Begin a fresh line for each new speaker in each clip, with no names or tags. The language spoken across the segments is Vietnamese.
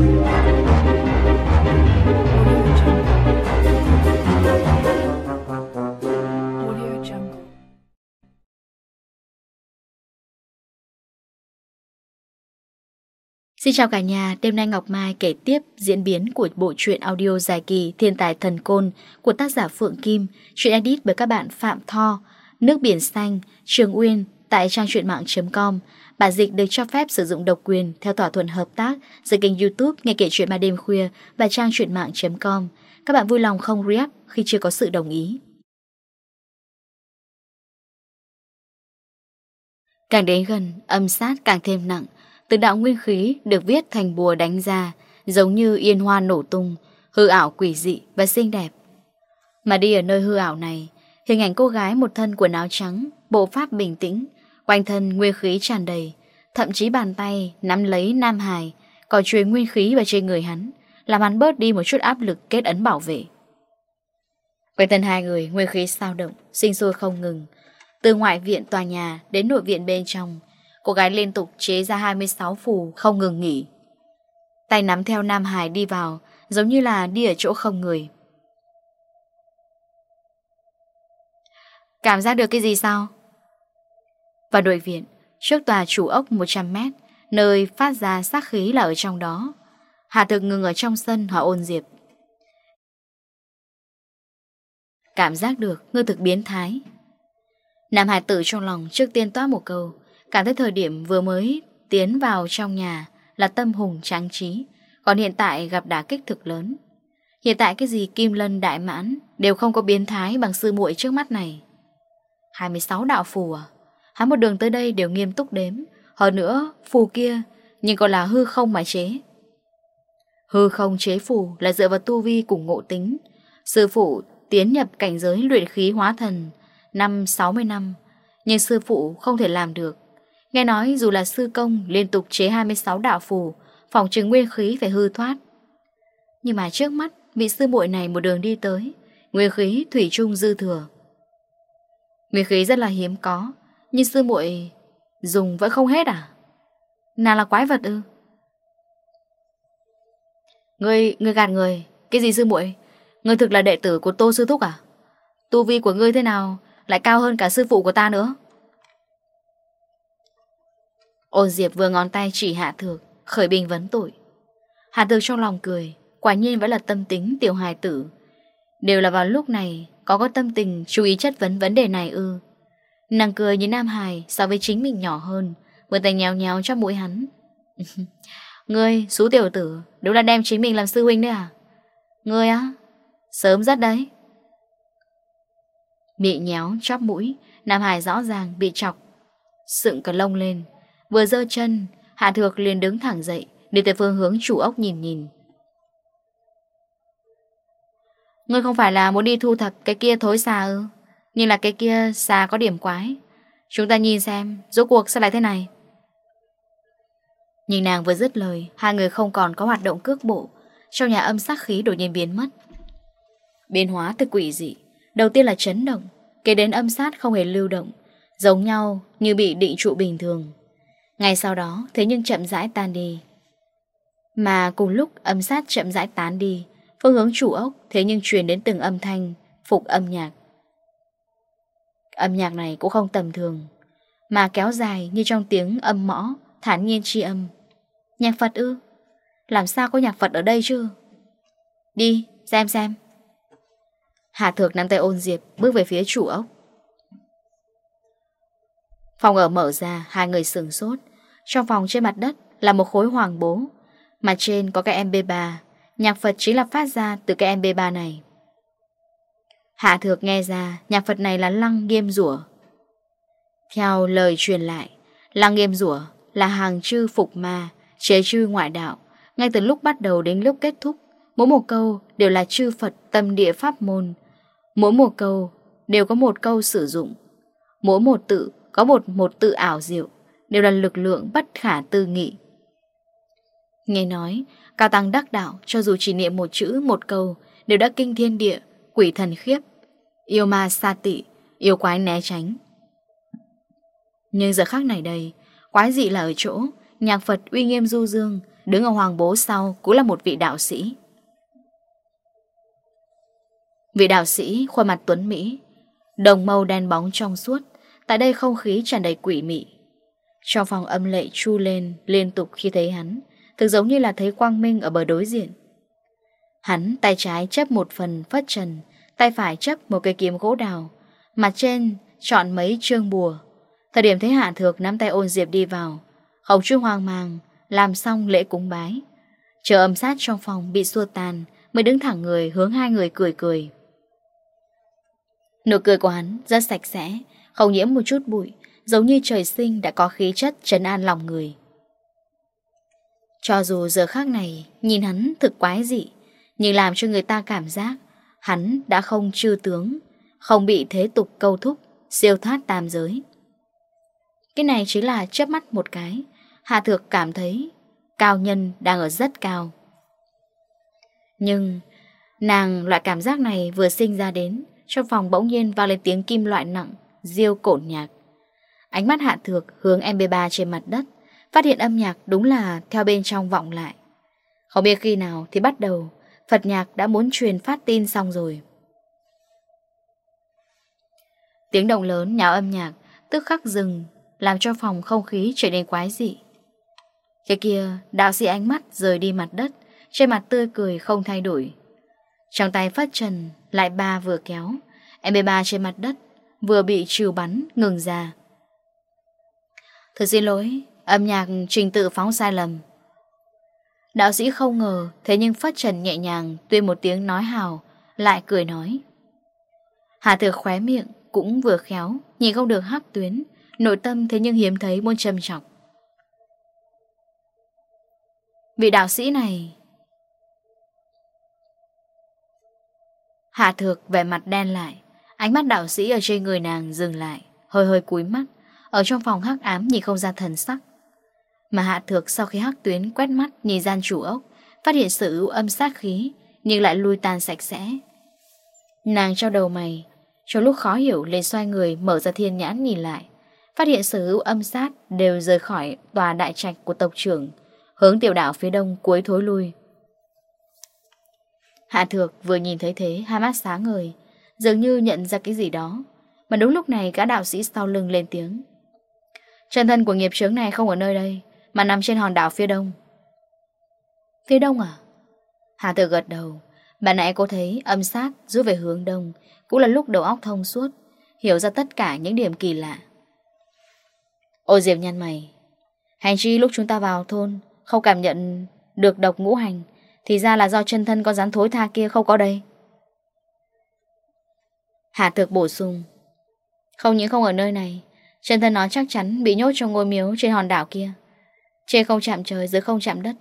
Xin chào cả nhà, đêm nay Ngọc Mai kể tiếp diễn biến của bộ truyện audio dài kỳ Thiên tài thần côn của tác giả Phượng Kim, truyện edit bởi các bạn Phạm Tho, Nước biển xanh, Trường Uyên, Tại trang truyện mạng.com, bản dịch được cho phép sử dụng độc quyền theo thỏa thuận hợp tác giữa kênh youtube Nghe Kể Chuyện Ma Đêm Khuya và trang truyện mạng.com. Các bạn vui lòng không react khi chưa có sự đồng ý. Càng đến gần, âm sát càng thêm nặng. từ đạo nguyên khí được viết thành bùa đánh ra, giống như yên hoa nổ tung, hư ảo quỷ dị và xinh đẹp. Mà đi ở nơi hư ảo này, hình ảnh cô gái một thân quần áo trắng, bộ pháp bình tĩnh, Quanh thân nguyên khí tràn đầy, Thậm chí bàn tay nắm lấy Nam Hải Còn truyền nguyên khí vào trên người hắn, Làm hắn bớt đi một chút áp lực kết ấn bảo vệ. Quanh thân hai người nguyên khí sao động, Sinh sôi không ngừng. Từ ngoại viện tòa nhà đến nội viện bên trong, Cô gái liên tục chế ra 26 phù không ngừng nghỉ. Tay nắm theo Nam Hải đi vào, Giống như là đi ở chỗ không người. Cảm giác được cái gì sao? và đội viện, trước tòa chủ ốc 100 mét nơi phát ra sát khí là ở trong đó. hà thực ngừng ở trong sân họ ôn diệp. Cảm giác được ngư thực biến thái. Nam Hải tử trong lòng trước tiên toát một câu, cảm thấy thời điểm vừa mới tiến vào trong nhà là tâm hùng tráng trí, còn hiện tại gặp đá kích thực lớn. Hiện tại cái gì Kim Lân Đại Mãn đều không có biến thái bằng sư muội trước mắt này. 26 đạo phù à? Hắn một đường tới đây đều nghiêm túc đếm. Hơn nữa, phù kia Nhưng còn là hư không mà chế. Hư không chế phù là dựa vào tu vi cùng ngộ tính. Sư phụ tiến nhập cảnh giới luyện khí hóa thần Năm 60 năm, Nhưng sư phụ không thể làm được. Nghe nói dù là sư công liên tục chế 26 đạo phù, Phòng chứng nguyên khí phải hư thoát. Nhưng mà trước mắt, Vị sư muội này một đường đi tới, Nguyên khí thủy chung dư thừa. Nguyên khí rất là hiếm có nhưng sư muội dùng vẫn không hết à? Nàng là quái vật ư? Ngươi, ngươi gạt người, cái gì sư muội? Ngươi thực là đệ tử của Tô sư thúc à? Tu vi của ngươi thế nào lại cao hơn cả sư phụ của ta nữa? Ôn Diệp vừa ngón tay chỉ Hạ Thược, khởi bình vấn tội. Hạ Thược trong lòng cười, quả nhiên vẫn là tâm tính tiểu hài tử. Đều là vào lúc này, có có tâm tình chú ý chất vấn vấn đề này ư. Nàng cười nhìn Nam Hải so với chính mình nhỏ hơn Vừa tay nhéo nhéo trong mũi hắn. Ngươi, xú tiểu tử Đúng là đem chính mình làm sư huynh đấy à? Ngươi á, sớm rất đấy. Bị nhéo chóp mũi Nam Hải rõ ràng bị chọc. Sựng cả lông lên Vừa dơ chân Hạ thược liền đứng thẳng dậy Đi tới phương hướng chủ ốc nhìn nhìn. Ngươi không phải là muốn đi thu thập cái kia thối xa ư? Nhưng là cái kia xa có điểm quái. Chúng ta nhìn xem, Rốt cuộc sao lại thế này. Nhìn nàng vừa dứt lời, Hai người không còn có hoạt động cước bộ. Trong nhà âm sắc khí đột nhiên biến mất. Biến hóa từ quỷ dị. Đầu tiên là chấn động, Kế đến âm sát không hề lưu động, Giống nhau như bị định trụ bình thường. Ngày sau đó, thế nhưng chậm rãi tan đi. Mà cùng lúc âm sát chậm rãi tán đi, Phương hướng chủ ốc thế nhưng truyền đến từng âm thanh Phục âm nhạc. Âm nhạc này cũng không tầm thường, Mà kéo dài như trong tiếng âm mõ, Thản nhiên tri âm. Nhạc Phật ư? Làm sao có nhạc Phật ở đây chứ? Đi, xem xem. Hạ thược nắm tay ôn diệp, Bước về phía chủ ốc. Phòng ở mở ra, Hai người sừng sốt. Trong phòng trên mặt đất là một khối hoàng bố Mặt trên có cái MP3 Nhạc Phật chính là phát ra từ cái MP3 này. Hạ thược nghe ra nhà Phật này là lăng nghiêm rủa Theo lời truyền lại, lăng nghiêm rủa là hàng chư phục ma, chế chư ngoại đạo. Ngay từ lúc bắt đầu đến lúc kết thúc, mỗi một câu đều là chư Phật tâm địa pháp môn. Mỗi một câu đều có một câu sử dụng. Mỗi một tự có một một tự ảo diệu, đều là lực lượng bất khả tư nghị. Nghe nói, cao tăng đắc đạo cho dù chỉ niệm một chữ một câu đều đã kinh thiên địa, quỷ thần khiếp. Yêu ma xa tị, Yêu quái né tránh. Nhưng giờ khác này đây, Quái dị là ở chỗ, Nhạc Phật uy nghiêm du dương, Đứng ở hoàng bố sau cũng là một vị đạo sĩ. Vị đạo sĩ khuôn mặt tuấn Mỹ, Đồng màu đen bóng trong suốt, Tại đây không khí tràn đầy quỷ mị. Trong phòng âm lệ chu lên Liên tục khi thấy hắn, Thực giống như là thấy quang minh ở bờ đối diện. Hắn tay trái chấp một phần phất trần Tay phải chấp một cây kiếm gỗ đào, Mặt trên chọn mấy trương bùa. Thời điểm thấy Hạ Thược nắm tay ôn Diệp đi vào Không trung hoang mang, Làm xong lễ cúng bái. Chờ âm sát trong phòng bị xua tan, Mới đứng thẳng người hướng hai người cười cười. Nụ cười của hắn rất sạch sẽ, Không nhiễm một chút bụi, Giống như trời sinh đã có khí chất trấn an lòng người. Cho dù giờ khác này, Nhìn hắn thực quái dị, Nhưng làm cho người ta cảm giác hắn đã không trư tướng, không bị thế tục câu thúc, siêu thoát tam giới. Cái này chính là chớp mắt một cái, Hạ Thược cảm thấy cao nhân đang ở rất cao. Nhưng nàng loại cảm giác này vừa sinh ra đến, trong phòng bỗng nhiên vào lên tiếng kim loại nặng, riêu cổn nhạc. Ánh mắt Hạ Thược hướng MP3 trên mặt đất, phát hiện âm nhạc đúng là theo bên trong vọng lại. Không biết khi nào thì bắt đầu Phật nhạc đã muốn truyền phát tin xong rồi. Tiếng động lớn nháo âm nhạc tức khắc dừng, làm cho phòng không khí trở nên quái dị. Cái kia, đạo sĩ ánh mắt rời đi mặt đất, trên mặt tươi cười không thay đổi. Trong tay phát trần, lại ba vừa kéo, em MP3 trên mặt đất vừa bị trừ bắn, ngừng ra. Thật xin lỗi, âm nhạc trình tự phóng sai lầm. Đạo sĩ không ngờ, Thế nhưng phát trần nhẹ nhàng, Tuy một tiếng nói hào, Lại cười nói. Hà thực khóe miệng, cũng vừa khéo, Nhìn không được hắc tuyến, Nội tâm thế nhưng hiếm thấy môn trầm trọng. Vị đạo sĩ này. Hạ thược vẻ mặt đen lại, Ánh mắt đạo sĩ ở trên người nàng dừng lại, Hơi hơi cúi mắt, Ở trong phòng hắc ám nhìn không ra thần sắc. Mà Hạ Thược sau khi hắc tuyến quét mắt nhìn gian chủ ốc, phát hiện sự ưu âm sát khí, nhưng lại lui tan sạch sẽ. Nàng trao đầu mày, trong lúc khó hiểu lên xoay người mở ra thiên nhãn nhìn lại, phát hiện sở hữu âm sát đều rời khỏi tòa đại trạch của tộc trưởng, hướng tiểu đảo phía đông cuối thối lui. Hạ Thược vừa nhìn thấy thế, hai mắt sáng người dường như nhận ra cái gì đó, mà đúng lúc này cả đạo sĩ sau lưng lên tiếng. Chân thân của nghiệp chướng này không ở nơi đây mà nằm trên hòn đảo phía đông. Phía đông à? Hà tự gật đầu. Bạn nãy cô thấy âm sát rút về hướng đông Cũng là lúc đầu óc thông suốt, Hiểu ra tất cả những điểm kỳ lạ. Ô Diệp nhăn mày. Hành chi lúc chúng ta vào thôn, Không cảm nhận được độc ngũ hành, Thì ra là do chân thân con rắn thối tha kia không có đây. Hạ Thược bổ sung. Không những không ở nơi này, Chân thân nó chắc chắn bị nhốt trong ngôi miếu trên hòn đảo kia. Trên không chạm trời, dưới không chạm đất.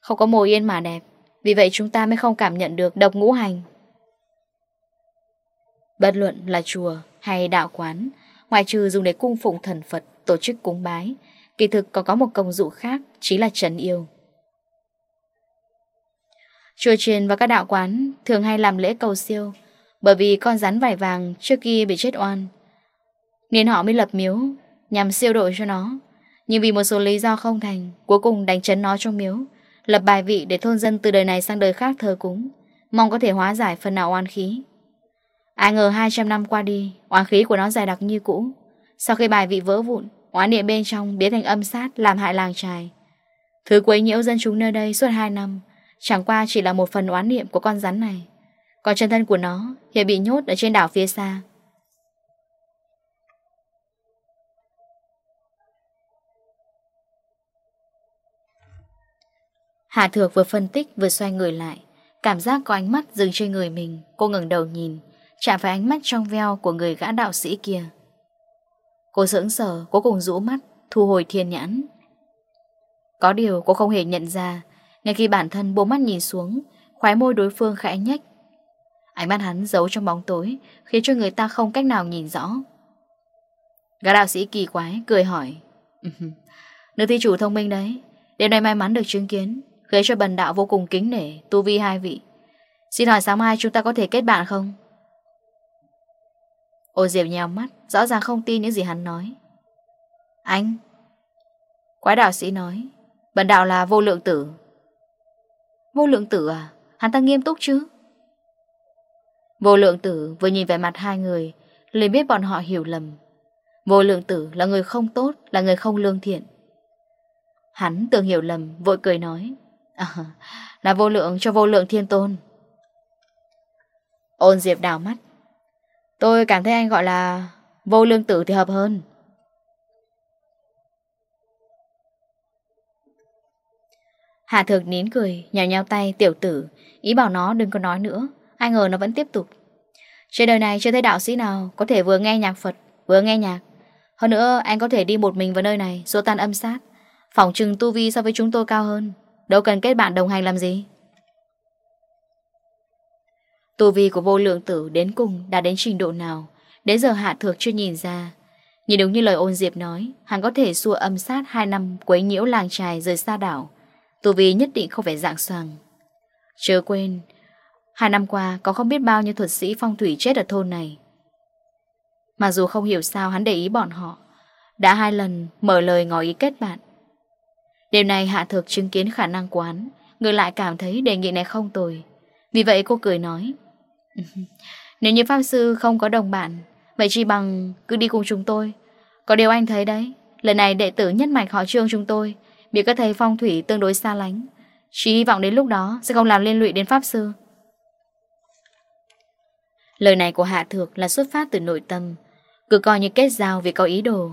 Không có mồi yên mà đẹp. Vì vậy chúng ta mới không cảm nhận được độc ngũ hành. Bất luận là chùa hay đạo quán Ngoài trừ dùng để cung phụng thần Phật, Tổ chức cúng bái, Kỳ thực còn có một công dụng khác, Chính là trấn yêu. Chùa truyền và các đạo quán Thường hay làm lễ cầu siêu, Bởi vì con rắn vải vàng trước kia bị chết oan. Nên họ mới lập miếu, Nhằm siêu độ cho nó. Nhưng vì một số lý do không thành, Cuối cùng đánh chấn nó trong miếu, Lập bài vị để thôn dân từ đời này sang đời khác thờ cúng, Mong có thể hóa giải phần nào oan khí. Ai ngờ 200 năm qua đi Oán khí của nó dài đặc như cũ. Sau khi bài vị vỡ vụn Oán niệm bên trong biến thành âm sát, Làm hại làng trài. Thứ quấy nhiễu dân chúng nơi đây suốt 2 năm, Chẳng qua chỉ là một phần oán niệm của con rắn này. Còn chân thân của nó, Hiện bị nhốt ở trên đảo phía xa Hà Thược vừa phân tích, vừa xoay người lại. Cảm giác có ánh mắt dừng trên người mình, Cô ngừng đầu nhìn, Chạm phải ánh mắt trong veo của người gã đạo sĩ kia. Cô sững sờ Cô cùng rũ mắt, Thu hồi thiên nhãn. Có điều cô không hề nhận ra, Ngay khi bản thân bố mắt nhìn xuống, Khóe môi đối phương khẽ nhách Ánh mắt hắn giấu trong bóng tối, Khiến cho người ta không cách nào nhìn rõ. Gã đạo sĩ kỳ quái, Cười hỏi. Nữ thi chủ thông minh đấy, Đêm nay may mắn được chứng kiến. Gây cho bần đạo vô cùng kính nể, Tu vi hai vị. Xin hỏi sáng mai chúng ta có thể kết bạn không? Ô Diệp nhèo mắt, Rõ ràng không tin những gì hắn nói. Anh, Quái đạo sĩ nói, Bần đạo là vô lượng tử. Vô lượng tử à? Hắn ta nghiêm túc chứ? Vô lượng tử vừa nhìn về mặt hai người, liền biết bọn họ hiểu lầm. Vô lượng tử là người không tốt, Là người không lương thiện. Hắn tưởng hiểu lầm, vội cười nói À, là vô lượng cho vô lượng thiên tôn. Ôn Diệp đảo mắt. Tôi cảm thấy anh gọi là Vô lương tử thì hợp hơn. Hà thược nín cười, Nhào nhào tay, tiểu tử, Ý bảo nó đừng có nói nữa, Ai ngờ nó vẫn tiếp tục. Trên đời này chưa thấy đạo sĩ nào Có thể vừa nghe nhạc Phật, Vừa nghe nhạc. Hơn nữa, anh có thể đi một mình vào nơi này Số tan âm sát, Phỏng trừng tu vi so với chúng tôi cao hơn. Đâu cần kết bạn đồng hành làm gì? Tu vi của vô lượng tử đến cùng đã đến trình độ nào? Đến giờ hạ thược chưa nhìn ra. Nhìn đúng như lời ôn diệp nói, Hắn có thể xua âm sát 2 năm quấy nhiễu làng trài rời xa đảo. Tu vi nhất định không phải dạng soàng Chớ quên, Hai năm qua có không biết bao nhiêu thuật sĩ phong thủy chết ở thôn này. Mà dù không hiểu sao hắn để ý bọn họ, Đã hai lần mở lời ngỏ ý kết bạn. Đêm nay Hạ Thực chứng kiến khả năng của hắn, Ngược lại cảm thấy đề nghị này không tồi. Vì vậy cô cười nói, Nếu như Pháp Sư không có đồng bạn, Vậy chỉ bằng cứ đi cùng chúng tôi. Có điều anh thấy đấy, Lần này đệ tử nhất mạch họ trương chúng tôi, Bị các thầy phong thủy tương đối xa lánh. Chỉ hy vọng đến lúc đó sẽ không làm liên lụy đến Pháp Sư. Lời này của Hạ Thược là xuất phát từ nội tâm, Cứ coi như kết giao vì có ý đồ.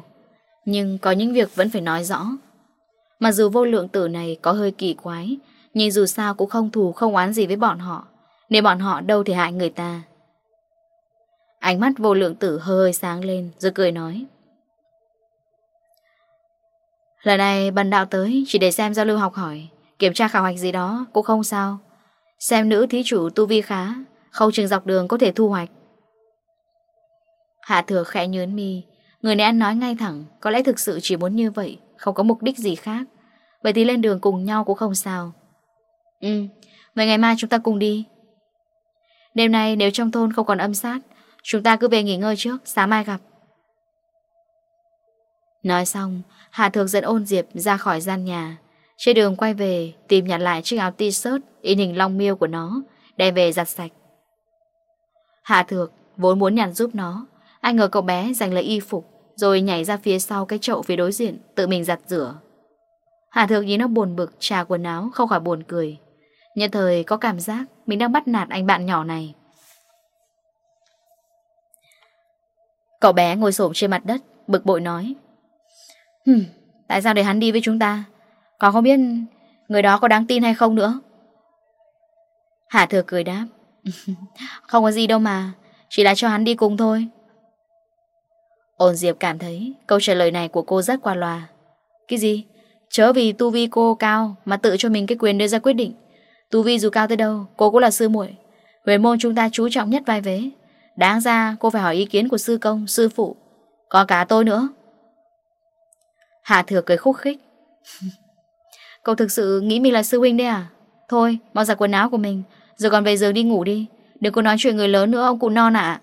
Nhưng có những việc vẫn phải nói rõ mà dù vô lượng tử này có hơi kỳ quái, Nhưng dù sao cũng không thù, không oán gì với bọn họ. Nếu bọn họ đâu thể hại người ta. Ánh mắt vô lượng tử hơi sáng lên, Rồi cười nói. Lần này bần đạo tới, Chỉ để xem giao lưu học hỏi. Kiểm tra khảo hạch gì đó cũng không sao. Xem nữ thí chủ tu vi khá, Khâu trường dọc đường có thể thu hoạch. Hạ thừa khẽ nhớn mi Người này ăn nói ngay thẳng, Có lẽ thực sự chỉ muốn như vậy, Không có mục đích gì khác. Vậy thì lên đường cùng nhau cũng không sao. Ừ Vậy ngày mai chúng ta cùng đi. Đêm nay nếu trong thôn không còn âm sát, Chúng ta cứ về nghỉ ngơi trước, Sáng mai gặp. Nói xong Hà Thược dẫn ôn Diệp ra khỏi gian nhà. Trên đường quay về, Tìm nhặt lại chiếc áo t-shirt, In hình long miêu của nó, Đem về giặt sạch. Hạ Thược vốn muốn nhặt giúp nó anh ngờ cậu bé giành lấy y phục Rồi nhảy ra phía sau cái chậu phía đối diện Tự mình giặt rửa. Hà Thược nhìn nó buồn bực trà quần áo Không khỏi buồn cười. Nhân thời có cảm giác mình đang bắt nạt anh bạn nhỏ này. Cậu bé ngồi xổm trên mặt đất Bực bội nói Hừm, tại sao để hắn đi với chúng ta? Còn không biết người đó có đáng tin hay không nữa? Hà Thừa cười đáp Không có gì đâu mà Chỉ là cho hắn đi cùng thôi. Ôn Diệp cảm thấy câu trả lời này của cô rất qua loa. Cái gì? Chớ vì tu vi cô cao mà tự cho mình cái quyền đưa ra quyết định. Tu vi dù cao tới đâu, cô cũng là sư muội. Huyền môn chúng ta chú trọng nhất vai vế. Đáng ra cô phải hỏi ý kiến của sư công, sư phụ. Có cả tôi nữa. Hạ thừa cười khúc khích. Cậu thực sự nghĩ mình là sư huynh đấy à? Thôi, mau giặt quần áo của mình, rồi còn về giường đi ngủ đi. Đừng có nói chuyện người lớn nữa ông cụ non ạ. À.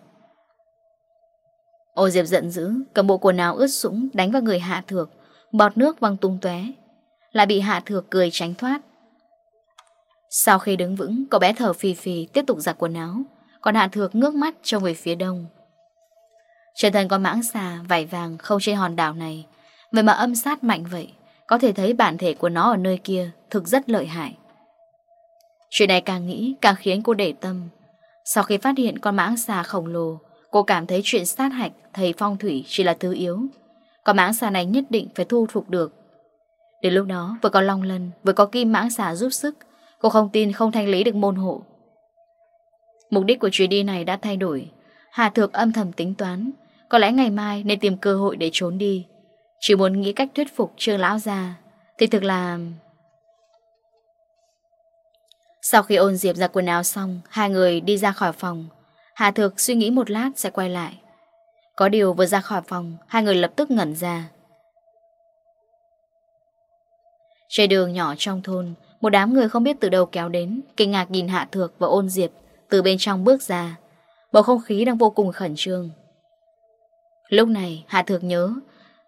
Ô Diệp giận dữ, cầm bộ quần áo ướt sũng đánh vào người Hạ Thược, bọt nước văng tung tóe, lại bị Hạ Thược cười tránh thoát. Sau khi đứng vững, cậu bé thở phì phì tiếp tục giặt quần áo, còn Hạ Thược ngước mắt trông về phía đông. Trên thân có mãng xà, vảy vàng không trên hòn đảo này, vậy mà âm sát mạnh vậy, có thể thấy bản thể của nó ở nơi kia thực rất lợi hại. Chuyện này càng nghĩ càng khiến cô để tâm. Sau khi phát hiện con mãng xà khổng lồ Cô cảm thấy chuyện sát hạch thầy phong thủy chỉ là thứ yếu. Còn mãng xà này nhất định phải thu phục được. Đến lúc đó vừa có long lân Vừa có kim mãng xà giúp sức Cô không tin không thanh lý được môn hộ. Mục đích của chuyến đi này đã thay đổi. Hà Thược âm thầm tính toán Có lẽ ngày mai nên tìm cơ hội để trốn đi. Chỉ muốn nghĩ cách thuyết phục trương lão già, Thì thực là... Sau khi ôn diệp ra quần áo xong Hai người đi ra khỏi phòng. Hà Thược suy nghĩ một lát sẽ quay lại. Có điều vừa ra khỏi phòng, hai người lập tức ngẩn ra. Trên đường nhỏ trong thôn, một đám người không biết từ đâu kéo đến, kinh ngạc nhìn Hạ Thược và ôn diệp từ bên trong bước ra. Bầu không khí đang vô cùng khẩn trương. Lúc này, Hạ Thược nhớ,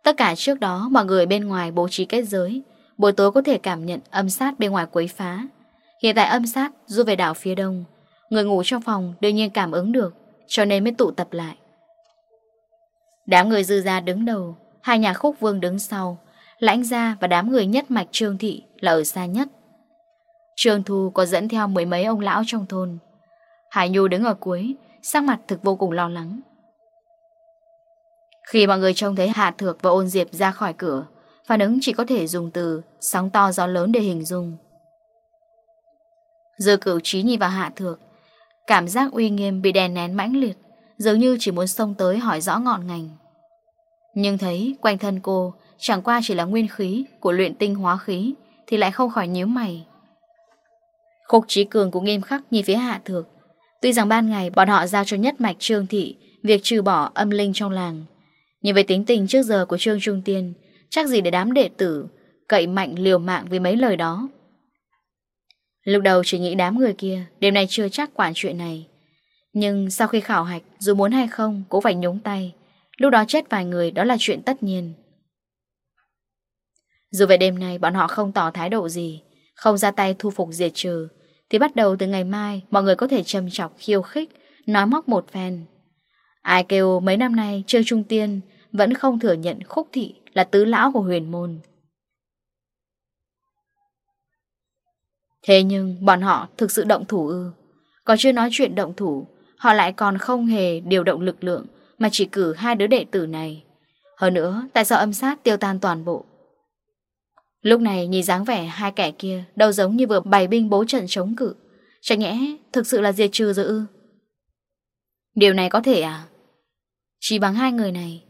tất cả trước đó mọi người bên ngoài bố trí kết giới, buổi tối có thể cảm nhận âm sát bên ngoài quấy phá. Hiện tại âm sát du về đảo phía đông, Người ngủ trong phòng đương nhiên cảm ứng được, Cho nên mới tụ tập lại. Đám người dư ra đứng đầu, Hai nhà khúc vương đứng sau. Lãnh gia và đám người nhất mạch Trương Thị Là ở xa nhất. Trương Thu có dẫn theo mười mấy ông lão trong thôn. Hải Nhu đứng ở cuối, sắc mặt thực vô cùng lo lắng. Khi mọi người trông thấy Hạ Thược và Ôn Diệp ra khỏi cửa, Phản ứng chỉ có thể dùng từ Sóng to gió lớn để hình dung. Dư cửu trí nhìn vào Hạ Thược Cảm giác uy nghiêm bị đè nén mãnh liệt, Dường như chỉ muốn xông tới hỏi rõ ngọn ngành. Nhưng thấy quanh thân cô Chẳng qua chỉ là nguyên khí Của luyện tinh hóa khí Thì lại không khỏi nhíu mày. Khúc Trí Cường cũng nghiêm khắc nhìn phía hạ thược. Tuy rằng ban ngày bọn họ giao cho nhất mạch Trương Thị Việc trừ bỏ âm linh trong làng, Nhưng về tính tình trước giờ của Trương Trung Tiên, Chắc gì để đám đệ tử Cậy mạnh liều mạng vì mấy lời đó. Lúc đầu chỉ nghĩ đám người kia, Đêm nay chưa chắc quản chuyện này. Nhưng sau khi khảo hạch, Dù muốn hay không cũng phải nhúng tay. Lúc đó chết vài người, đó là chuyện tất nhiên. Dù về đêm nay, bọn họ không tỏ thái độ gì, Không ra tay thu phục diệt trừ, Thì bắt đầu từ ngày mai, Mọi người có thể trầm chọc khiêu khích, Nói móc một phen. Ai kêu mấy năm nay Trương Trung Tiên, Vẫn không thừa nhận khúc thị là tứ lão của huyền môn. Thế nhưng bọn họ thực sự động thủ ư? Còn chưa nói chuyện động thủ, Họ lại còn không hề điều động lực lượng Mà chỉ cử hai đứa đệ tử này. Hơn nữa, tại sao âm sát tiêu tan toàn bộ? Lúc này nhìn dáng vẻ hai kẻ kia Đâu giống như vừa bày binh bố trận chống cự. Chẳng nhẽ thực sự là diệt trừ rồi ư? Điều này có thể à? Chỉ bằng hai người này,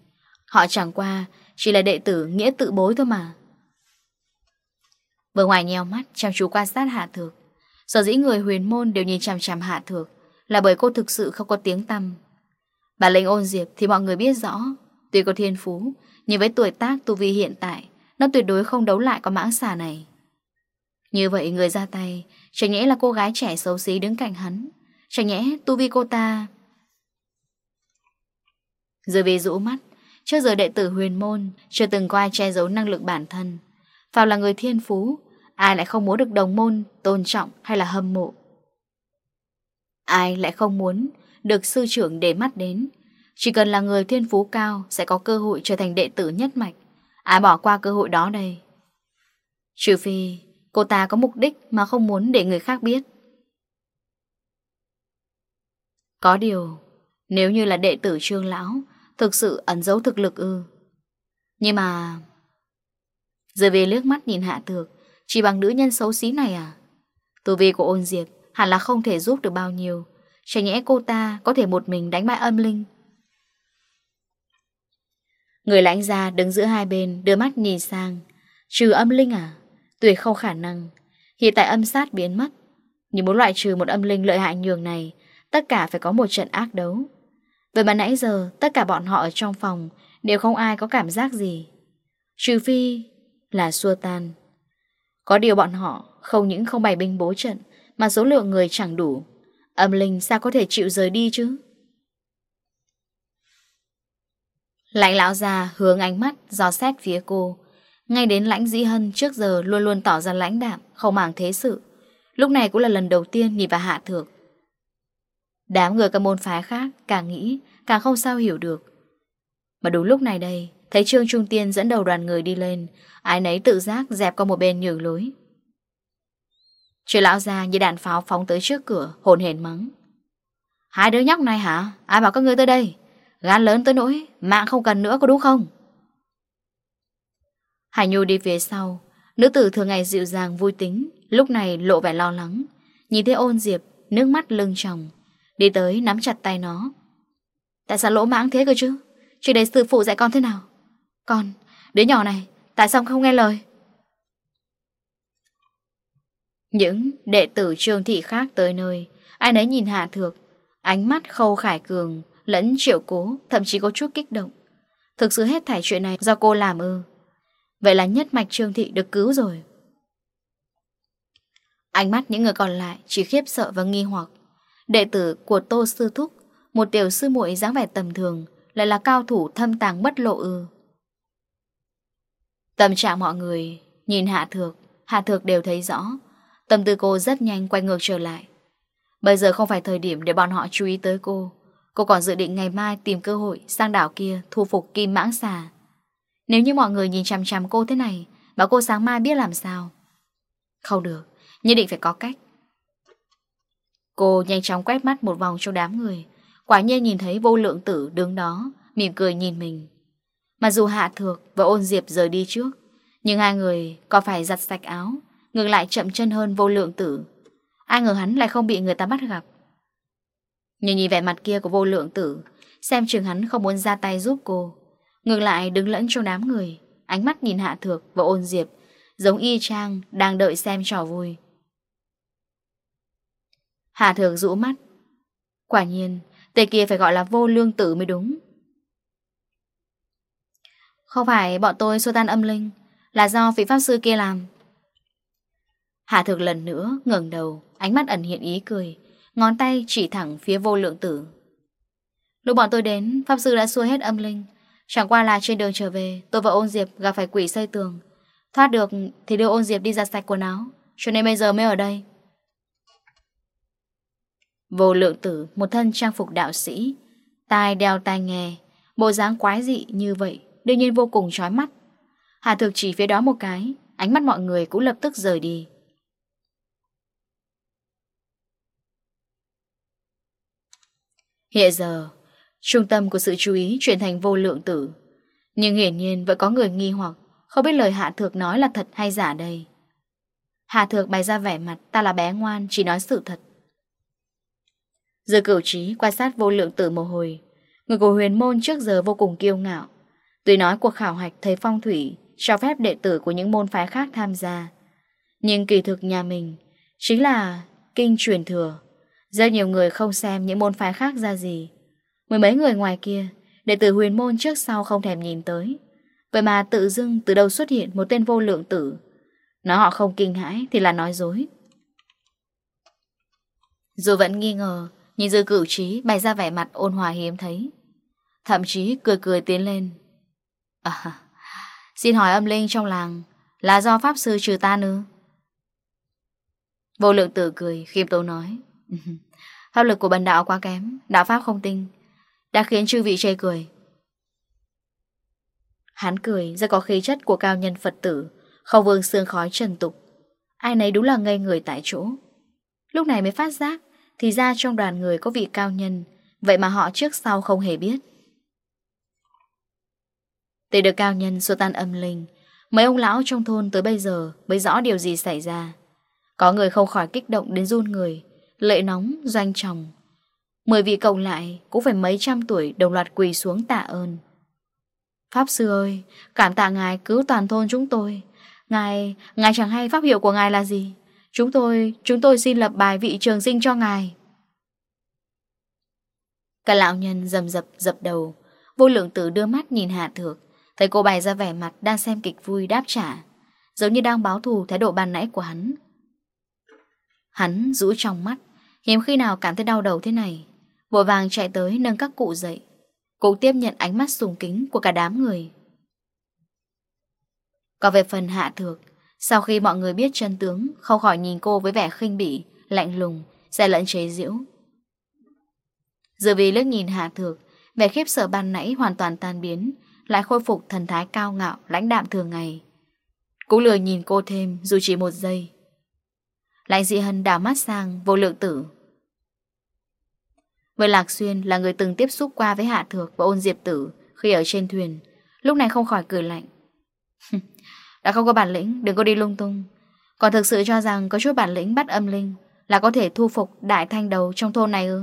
Họ chẳng qua chỉ là đệ tử nghĩa tự bối thôi mà. Vương ngoài nheo mắt, chăm chú quan sát Hạ Thược. Sở dĩ người huyền môn đều nhìn chằm chằm Hạ Thược Là bởi cô thực sự không có tiếng tăm. Bản lĩnh ôn diệp thì mọi người biết rõ, Tuy có thiên phú, Nhưng với tuổi tác, tu vi hiện tại, Nó tuyệt đối không đấu lại con mãng xà này. Như vậy người ra tay, Chẳng nhẽ là cô gái trẻ xấu xí đứng cạnh hắn? Chẳng nhẽ tu vi cô ta Giờ về rũ mắt, Trước giờ đệ tử huyền môn Chưa từng có che giấu năng lực bản thân. Phạm là người thiên phú Ai lại không muốn được đồng môn, tôn trọng hay là hâm mộ? Ai lại không muốn được sư trưởng để mắt đến? Chỉ cần là người thiên phú cao sẽ có cơ hội trở thành đệ tử nhất mạch. Ai bỏ qua cơ hội đó đây? Trừ phi cô ta có mục đích mà không muốn để người khác biết. Có điều Nếu như là đệ tử trương lão Thực sự ẩn giấu thực lực ư Nhưng mà Giờ về liếc mắt nhìn Hạ Thược Chỉ bằng nữ nhân xấu xí này à? Tù vi của ôn diệp hẳn là không thể giúp được bao nhiêu Chẳng nhẽ cô ta có thể một mình đánh bại âm linh? Người lãnh gia đứng giữa hai bên, Đưa mắt nhìn sang. Trừ âm linh à? Tuyệt không khả năng. Hiện tại âm sát biến mất. Nhưng muốn loại trừ một âm linh lợi hại nhường này, Tất cả phải có một trận ác đấu. Vậy mà nãy giờ, Tất cả bọn họ ở trong phòng, Đều không ai có cảm giác gì. Trừ phi là xua tan. Có điều bọn họ không những không bày binh bố trận mà số lượng người chẳng đủ. Âm linh sao có thể chịu rời đi chứ? Lãnh lão già hướng ánh mắt do xét phía cô. Ngay đến lãnh dĩ hân trước giờ luôn luôn tỏ ra lãnh đạm, không màng thế sự. Lúc này cũng là lần đầu tiên nhìn vào hạ thược. Đám người các môn phái khác càng nghĩ càng không sao hiểu được. Mà đúng lúc này đây, Thấy Trương Trung Tiên dẫn đầu đoàn người đi lên, Ai nấy tự giác dẹp qua một bên nhường lối. Chuyện lão già như đạn pháo phóng tới trước cửa, Hồn hển mắng. Hai đứa nhóc này hả? Ai bảo các ngươi tới đây? Gan lớn tới nỗi, Mạng không cần nữa có đúng không? Hải Nhu đi phía sau, Nữ tử thường ngày dịu dàng vui tính, Lúc này lộ vẻ lo lắng. Nhìn thấy ôn diệp, Nước mắt lưng tròng, Đi tới nắm chặt tay nó. Tại sao lỗ mãng thế cơ chứ? Chuyện đấy sư phụ dạy con thế nào? Con, đứa nhỏ này, tại sao không nghe lời? Những đệ tử trương thị khác tới nơi, ai nấy nhìn Hạ Thược, ánh mắt khâu khải cường, lẫn triệu cố, thậm chí có chút kích động. Thực sự hết thảy chuyện này do cô làm ư. Vậy là nhất mạch trương thị được cứu rồi. Ánh mắt những người còn lại chỉ khiếp sợ và nghi hoặc. Đệ tử của Tô Sư Thúc, một tiểu sư muội dáng vẻ tầm thường, lại là cao thủ thâm tàng bất lộ ư. Tâm trạng mọi người nhìn Hạ Thược, Hạ Thược đều thấy rõ. Tâm tư cô rất nhanh quay ngược trở lại. Bây giờ không phải thời điểm để bọn họ chú ý tới cô. Cô còn dự định ngày mai tìm cơ hội sang đảo kia thu phục kim mãng xà. Nếu như mọi người nhìn chằm chằm cô thế này, bảo cô sáng mai biết làm sao. Không được, nhất định phải có cách. Cô nhanh chóng quét mắt một vòng trong đám người. Quả nhiên nhìn thấy vô lượng tử đứng đó, mỉm cười nhìn mình mà dù Hạ Thược và Ôn Diệp rời đi trước, nhưng hai người có phải giặt sạch áo, ngược lại chậm chân hơn vô lượng tử. Ai ngờ hắn lại không bị người ta bắt gặp. Nhưng nhìn vẻ mặt kia của vô lượng tử, xem chừng hắn không muốn ra tay giúp cô. Ngược lại đứng lẫn trong đám người, ánh mắt nhìn Hạ Thược và Ôn Diệp, giống y chang đang đợi xem trò vui. Hạ Thược rũ mắt. Quả nhiên, tên kia phải gọi là vô lương tử mới đúng. Không phải bọn tôi xua tan âm linh, Là do vị pháp sư kia làm. Hạ thực lần nữa ngẩng đầu, Ánh mắt ẩn hiện ý cười, Ngón tay chỉ thẳng phía vô lượng tử. Lúc bọn tôi đến, Pháp sư đã xua hết âm linh. Chẳng qua là trên đường trở về, Tôi và ôn diệp gặp phải quỷ xây tường. Thoát được thì đưa ôn diệp đi ra sạch quần áo, Cho nên bây giờ mới ở đây. Vô lượng tử, Một thân trang phục đạo sĩ, Tai đeo tai nghe, Bộ dáng quái dị như vậy đương nhiên vô cùng chói mắt. Hà Thực chỉ phía đó một cái, ánh mắt mọi người cũng lập tức rời đi. Hiện giờ, trung tâm của sự chú ý chuyển thành vô lượng tử. Nhưng hiển nhiên vẫn có người nghi hoặc, không biết lời Hạ Thược nói là thật hay giả đây. Hạ Thược bày ra vẻ mặt, ta là bé ngoan, chỉ nói sự thật. Dư cửu trí quan sát vô lượng tử một hồi. Người của huyền môn trước giờ vô cùng kiêu ngạo, Tuy nói cuộc khảo hạch thầy phong thủy cho phép đệ tử của những môn phái khác tham gia, nhưng kỳ thực nhà mình chính là kinh truyền thừa. Rất nhiều người không xem những môn phái khác ra gì. Mười mấy người ngoài kia, đệ tử huyền môn trước sau không thèm nhìn tới. Vậy mà tự dưng từ đâu xuất hiện một tên vô lượng tử. nó họ không kinh hãi thì là nói dối. Dù vẫn nghi ngờ, nhìn dư cửu trí bày ra vẻ mặt ôn hòa hiếm thấy. Thậm chí cười cười tiến lên, À, xin hỏi âm linh trong làng Là do Pháp Sư trừ ta ư Vô lượng tử cười khiêm tốn nói. Pháp lực của bần đạo quá kém Đạo Pháp không tinh Đã khiến chư vị chê cười. Hắn cười rất có khí chất của cao nhân Phật tử Khâu vương xương khói trần tục. Ai nấy đúng là ngây người tại chỗ. Lúc này mới phát giác Thì ra trong đoàn người có vị cao nhân Vậy mà họ trước sau không hề biết. Từ được cao nhân xua tan âm linh Mấy ông lão trong thôn tới bây giờ Mới rõ điều gì xảy ra. Có người không khỏi kích động đến run người Lệ nóng, doanh chồng Mười vị cộng lại Cũng phải mấy trăm tuổi đồng loạt quỳ xuống tạ ơn. Pháp sư ơi Cảm tạ ngài cứu toàn thôn chúng tôi. Ngài, ngài chẳng hay pháp hiệu của ngài là gì. Chúng tôi, chúng tôi xin lập bài vị trường sinh cho ngài. Cả lão nhân dầm dập dập đầu Vô lượng tử đưa mắt nhìn hạ thược. Thấy cô bày ra vẻ mặt đang xem kịch vui đáp trả Giống như đang báo thù thái độ ban nãy của hắn. Hắn rũ trong mắt Hiếm khi nào cảm thấy đau đầu thế này. Vội vàng chạy tới nâng các cụ dậy. Cụ tiếp nhận ánh mắt sùng kính của cả đám người. Còn về phần hạ thược Sau khi mọi người biết chân tướng Không khỏi nhìn cô với vẻ khinh bỉ Lạnh lùng, xe lẫn chế diễu Giờ vì lướt nhìn hạ thược Vẻ khiếp sợ ban nãy hoàn toàn tan biến lại khôi phục thần thái cao ngạo, Lãnh đạm thường ngày. Cũng lười nhìn cô thêm, dù chỉ một giây. Lãnh dị hân đảo mắt sang Vô lượng tử. Với Lạc Xuyên là người từng tiếp xúc qua Với Hạ Thược và ôn diệp tử Khi ở trên thuyền. Lúc này không khỏi cười lạnh. Đã không có bản lĩnh, đừng có đi lung tung. Còn thực sự cho rằng có chút bản lĩnh bắt âm linh Là có thể thu phục đại thanh đầu trong thôn này ư?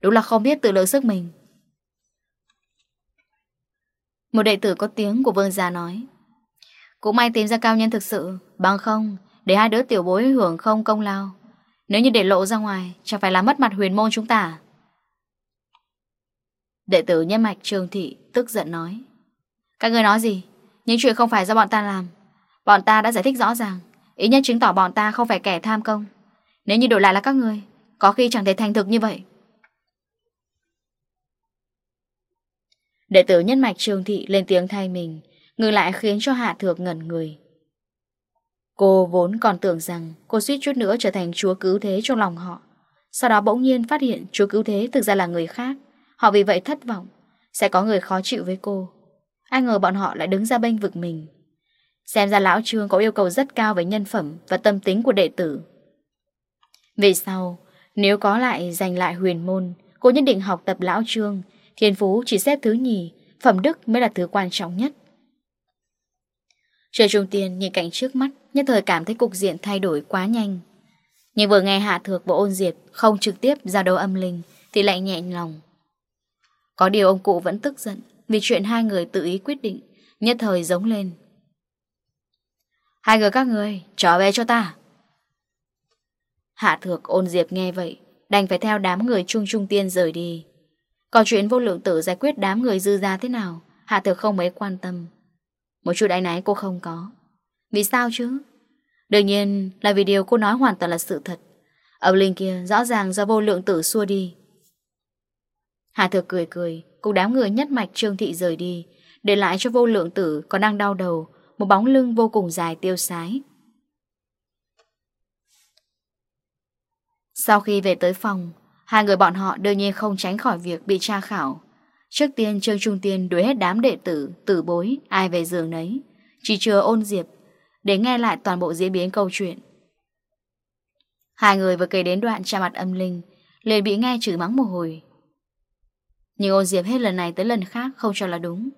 Đúng là không biết tự lượng sức mình. Một đệ tử có tiếng của vương gia nói. Cũng may tìm ra cao nhân thực sự, Bằng không, Để hai đứa tiểu bối hưởng không công lao. Nếu như để lộ ra ngoài, Chẳng phải là mất mặt huyền môn chúng ta. Đệ tử nhân mạch trường thị Tức giận nói. Các người nói gì? Những chuyện không phải do bọn ta làm. Bọn ta đã giải thích rõ ràng. Ý nhất chứng tỏ bọn ta không phải kẻ tham công. Nếu như đổi lại là các người Có khi chẳng thể thành thực như vậy. Đệ tử nhân mạch Trương Thị lên tiếng thay mình, ngừng lại khiến cho Hạ Thược ngẩn người. Cô vốn còn tưởng rằng cô suýt chút nữa trở thành chúa cứu thế trong lòng họ. Sau đó bỗng nhiên phát hiện chúa cứu thế thực ra là người khác. Họ vì vậy thất vọng, sẽ có người khó chịu với cô. Ai ngờ bọn họ lại đứng ra bên vực mình. Xem ra Lão Trương có yêu cầu rất cao về nhân phẩm và tâm tính của đệ tử. Về sau, nếu có lại giành lại huyền môn, cô nhất định học tập Lão Trương, Thiên phú chỉ xếp thứ nhì, phẩm đức mới là thứ quan trọng nhất. Trời Trung Tiên nhìn cảnh trước mắt, nhất thời cảm thấy cục diện thay đổi quá nhanh. Nhưng vừa nghe Hạ Thược bộ Ôn Diệp không trực tiếp ra đấu âm linh thì lại nhẹ lòng. Có điều ông cụ vẫn tức giận vì chuyện hai người tự ý quyết định, nhất thời giống lên. Hai người các người, trở về cho ta. Hạ Thược Ôn Diệp nghe vậy, đành phải theo đám người Trung Trung Tiên rời đi. Còn chuyện vô lượng tử giải quyết đám người dư ra thế nào, Hạ thực không mấy quan tâm. Một chút ái náy cô không có. Vì sao chứ? Đương nhiên là vì điều cô nói hoàn toàn là sự thật. Ẩm linh kia rõ ràng do vô lượng tử xua đi. Hạ thực cười cười, Cùng đám người nhất mạch trương thị rời đi, Để lại cho vô lượng tử còn đang đau đầu, Một bóng lưng vô cùng dài tiêu sái. Sau khi về tới phòng Hai người bọn họ đương nhiên không tránh khỏi việc bị tra khảo. Trước tiên Trương Trung Tiên đuổi hết đám đệ tử, tử bối, ai về giường nấy. Chỉ chừa ôn diệp, để nghe lại toàn bộ diễn biến câu chuyện. Hai người vừa kể đến đoạn tra mặt âm linh, liền bị nghe chửi mắng một hồi. Nhưng ôn diệp hết lần này tới lần khác không cho là đúng.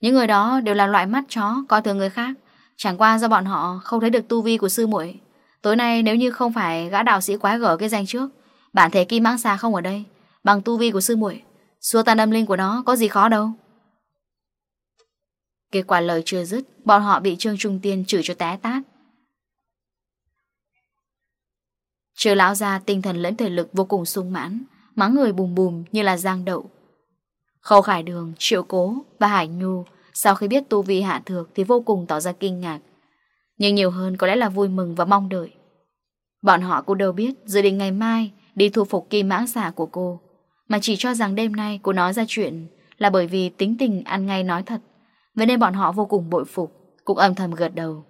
Những người đó đều là loại mắt chó, coi thường người khác. Chẳng qua do bọn họ không thấy được tu vi của sư muội Tối nay nếu như không phải gã đạo sĩ quái gở cái danh trước Bản thể kim mãng xà không ở đây Bằng tu vi của sư muội Xua tan âm linh của nó có gì khó đâu. Kết quả lời chưa dứt Bọn họ bị Trương Trung Tiên chửi cho té tát. Trừ lão ra tinh thần lẫn thể lực vô cùng sung mãn Mắng người bùm bùm như là giang đậu. Khâu Khải Đường, Triệu Cố và Hải Nhu Sau khi biết tu vi hạ thược Thì vô cùng tỏ ra kinh ngạc. Nhưng nhiều hơn có lẽ là vui mừng và mong đợi. Bọn họ cũng đều biết Dự định ngày mai đi thu phục kim mãng xà của cô, mà chỉ cho rằng đêm nay cô nói ra chuyện là bởi vì tính tình ăn ngay nói thật, vậy nên bọn họ vô cùng bội phục, cũng âm thầm gật đầu.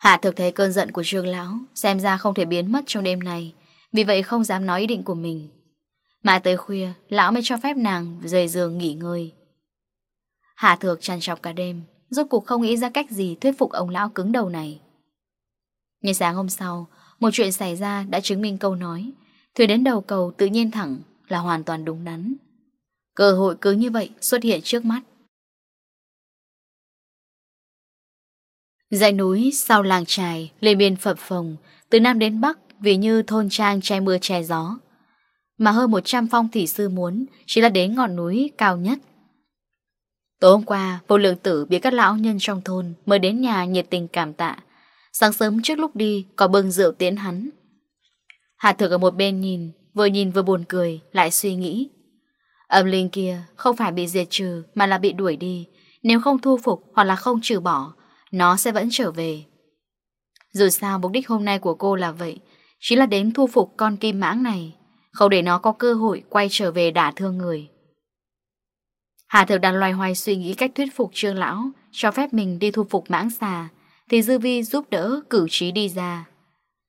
Hạ thực thấy cơn giận của Trương Lão xem ra không thể biến mất trong đêm này, vì vậy không dám nói ý định của mình. Mà tới khuya, Lão mới cho phép nàng rời giường nghỉ ngơi. Hạ thược tràn trọc cả đêm, rốt cuộc không nghĩ ra cách gì thuyết phục ông Lão cứng đầu này. Nhưng sáng hôm sau, một chuyện xảy ra đã chứng minh câu nói. Thuyền đến đầu cầu tự nhiên thẳng Là hoàn toàn đúng đắn. Cơ hội cứ như vậy xuất hiện trước mắt. Dãy núi sau làng trài Lê biên phập phồng Từ Nam đến Bắc Vì như thôn trang che mưa che gió. Mà hơn 100 phong thủy sư muốn Chỉ là đến ngọn núi cao nhất. Tối hôm qua, vô lượng tử biết các lão nhân trong thôn mới đến nhà nhiệt tình cảm tạ, Sáng sớm trước lúc đi, Có bưng rượu tiến hắn. Hạ thực ở một bên nhìn, Vừa nhìn vừa buồn cười, Lại suy nghĩ. Âm linh kia không phải bị diệt trừ, Mà là bị đuổi đi. Nếu không thu phục hoặc là không trừ bỏ, Nó sẽ vẫn trở về. Dù sao, mục đích hôm nay của cô là vậy. Chỉ là đến thu phục con kim mãng này, Không để nó có cơ hội quay trở về đả thương người. Hà thực đang loay hoay suy nghĩ cách thuyết phục trương lão, Cho phép mình đi thu phục mãng xà thì Dư Vi giúp đỡ cử trí đi ra.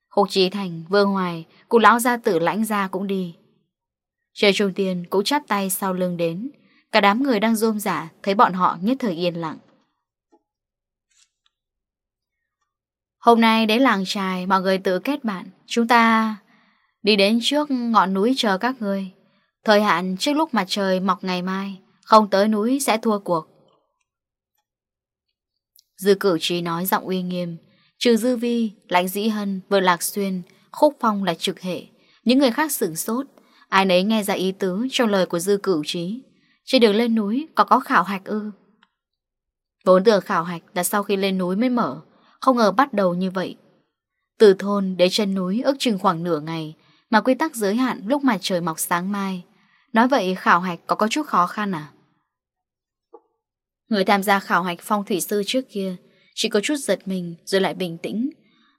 Hục Trí Thành, Vương Hoài, cụ lão gia tử lãnh gia cũng đi. Trời Trung Tiên cũng chắp tay sau lưng đến. Cả đám người đang rôm giả thấy bọn họ nhất thời yên lặng. Hôm nay đến làng trài mọi người tự kết bạn. Chúng ta đi đến trước ngọn núi chờ các người. Thời hạn trước lúc mặt trời mọc ngày mai, không tới núi sẽ thua cuộc. Dư cửu trí nói giọng uy nghiêm. Trừ Dư Vi, Lãnh Dĩ Hân, Vợ Lạc Xuyên Khúc Phong là trực hệ. Những người khác sửng sốt. Ai nấy nghe ra ý tứ trong lời của Dư cửu trí Trên đường lên núi có có khảo hạch ư? Vốn tưởng khảo hạch là sau khi lên núi mới mở. Không ngờ bắt đầu như vậy. Từ thôn đến chân núi ước chừng khoảng nửa ngày Mà quy tắc giới hạn lúc mặt trời mọc sáng mai. Nói vậy khảo hạch có có chút khó khăn à? Người tham gia khảo hạch phong thủy sư trước kia Chỉ có chút giật mình rồi lại bình tĩnh.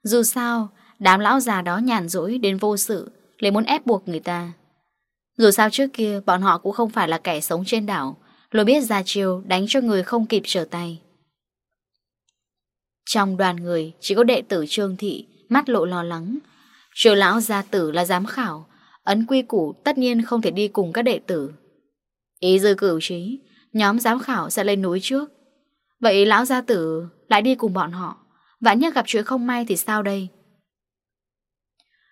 Dù sao, Đám lão già đó nhàn rỗi đến vô sự Lấy muốn ép buộc người ta. Dù sao trước kia, bọn họ cũng không phải là kẻ sống trên đảo, Lôi biết ra chiều đánh cho người không kịp trở tay. Trong đoàn người, chỉ có đệ tử Trương Thị Mắt lộ lo lắng. Trừ lão gia tử là giám khảo, Ấn quy củ tất nhiên không thể đi cùng các đệ tử. Ý dư cửu trí Nhóm giám khảo sẽ lên núi trước. Vậy lão gia tử lại đi cùng bọn họ. Vạn nhất gặp chuyện không may thì sao đây?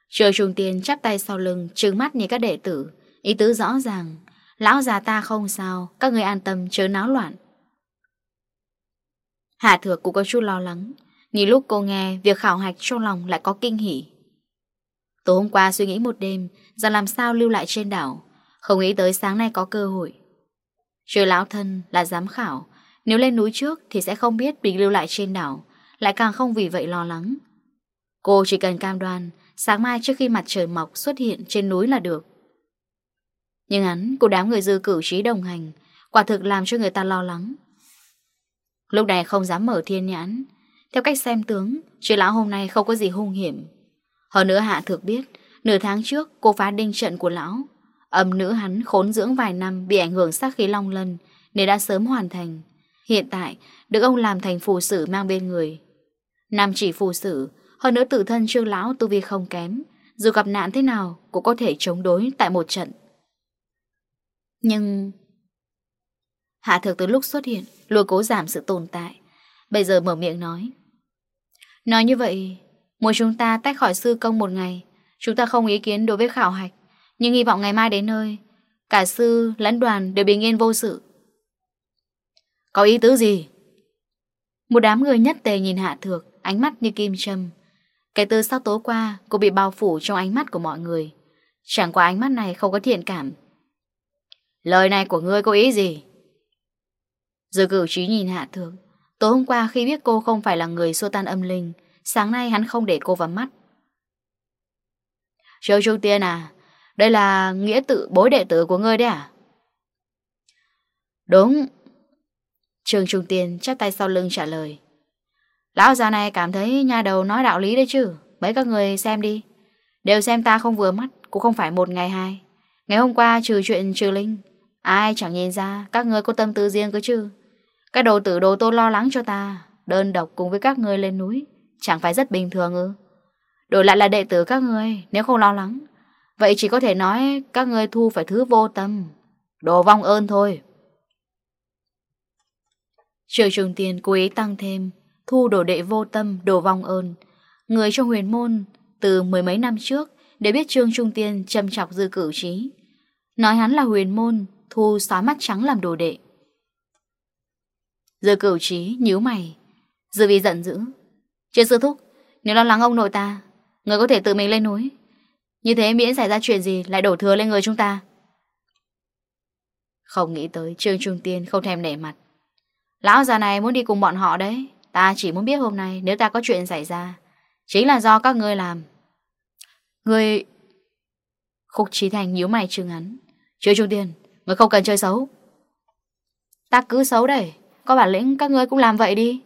Trời trùng tiền chắp tay sau lưng, Trừng mắt nhìn các đệ tử. Ý tứ rõ ràng, Lão già ta không sao, Các người an tâm, chớ náo loạn. Hạ thược cũng có chút lo lắng. Nhìn lúc cô nghe, Việc khảo hạch trong lòng lại có kinh hỉ. Tối hôm qua suy nghĩ một đêm Rằng làm sao lưu lại trên đảo? Không nghĩ tới sáng nay có cơ hội. Trừ lão thân là giám khảo, Nếu lên núi trước thì sẽ không biết Bình lưu lại trên đảo, Lại càng không vì vậy lo lắng. Cô chỉ cần cam đoan, Sáng mai trước khi mặt trời mọc xuất hiện trên núi là được. Nhưng hắn của đám người dư cử trí đồng hành, Quả thực làm cho người ta lo lắng. Lúc này không dám mở thiên nhãn. Theo cách xem tướng, Trừ lão hôm nay không có gì hung hiểm. Hơn nữa hạ thực biết, Nửa tháng trước cô phá đinh trận của lão Âm nữ hắn khốn dưỡng vài năm bị ảnh hưởng sát khí long lân nên đã sớm hoàn thành. Hiện tại, được ông làm thành phù sử mang bên người. Nam chỉ phù sử, hơn nữa tự thân trương lão tu vi không kém, dù gặp nạn thế nào cũng có thể chống đối tại một trận. Nhưng... Hạ thực từ lúc xuất hiện, luôn cố giảm sự tồn tại. Bây giờ mở miệng nói. Nói như vậy, muốn chúng ta tách khỏi sư công một ngày, chúng ta không ý kiến đối với khảo hạch. Nhưng hy vọng ngày mai đến nơi, Cả sư lẫn đoàn đều bình yên vô sự. Có ý tứ gì? Một đám người nhất tề nhìn Hạ Thược, Ánh mắt như kim châm. Kể từ sau tối qua, Cô bị bao phủ trong ánh mắt của mọi người. Chẳng qua ánh mắt này không có thiện cảm. Lời này của ngươi có ý gì? Rồi cử trí nhìn Hạ Thược. Tối hôm qua khi biết cô không phải là người xô tan âm linh, Sáng nay hắn không để cô vào mắt. Châu Trung Tiên à đây là nghĩa tự bối đệ tử của ngươi đấy à? Đúng. Trường Trung Tiên chắp tay sau lưng trả lời. Lão già này cảm thấy nhà đầu nói đạo lý đấy chứ. Mấy các người xem đi. Đều xem ta không vừa mắt, cũng không phải một ngày hai. Ngày hôm qua trừ chuyện trừ linh. Ai chẳng nhìn ra, các người có tâm tư riêng cơ chứ. các đồ tử đồ tô lo lắng cho ta, đơn độc cùng với các người lên núi. Chẳng phải rất bình thường ư. Đổi lại là đệ tử các người, nếu không lo lắng, Vậy chỉ có thể nói các ngươi thu phải thứ vô tâm, đồ vong ơn thôi. trừ Trung tiền cố ý tăng thêm, thu đồ đệ vô tâm, đồ vong ơn. Người trong huyền môn, từ mười mấy năm trước, để biết Trương Trung Tiên châm chọc dư cửu trí. Nói hắn là huyền môn, thu xóa mắt trắng làm đồ đệ. Dư cửu trí nhíu mày Dư vì giận dữ Trên sư thúc Nếu lo lắng ông nội ta Người có thể tự mình lên núi như thế miễn xảy ra chuyện gì lại đổ thừa lên người chúng ta? Không nghĩ tới Trương Trung Tiên không thèm nể mặt. Lão già này muốn đi cùng bọn họ đấy. Ta chỉ muốn biết hôm nay nếu ta có chuyện xảy ra, Chính là do các ngươi làm. Người Khúc Trí Thành nhíu mày trừng hắn. Trương Trung Tiên người không cần chơi xấu. Ta cứ xấu đấy Có bản lĩnh các ngươi cũng làm vậy đi.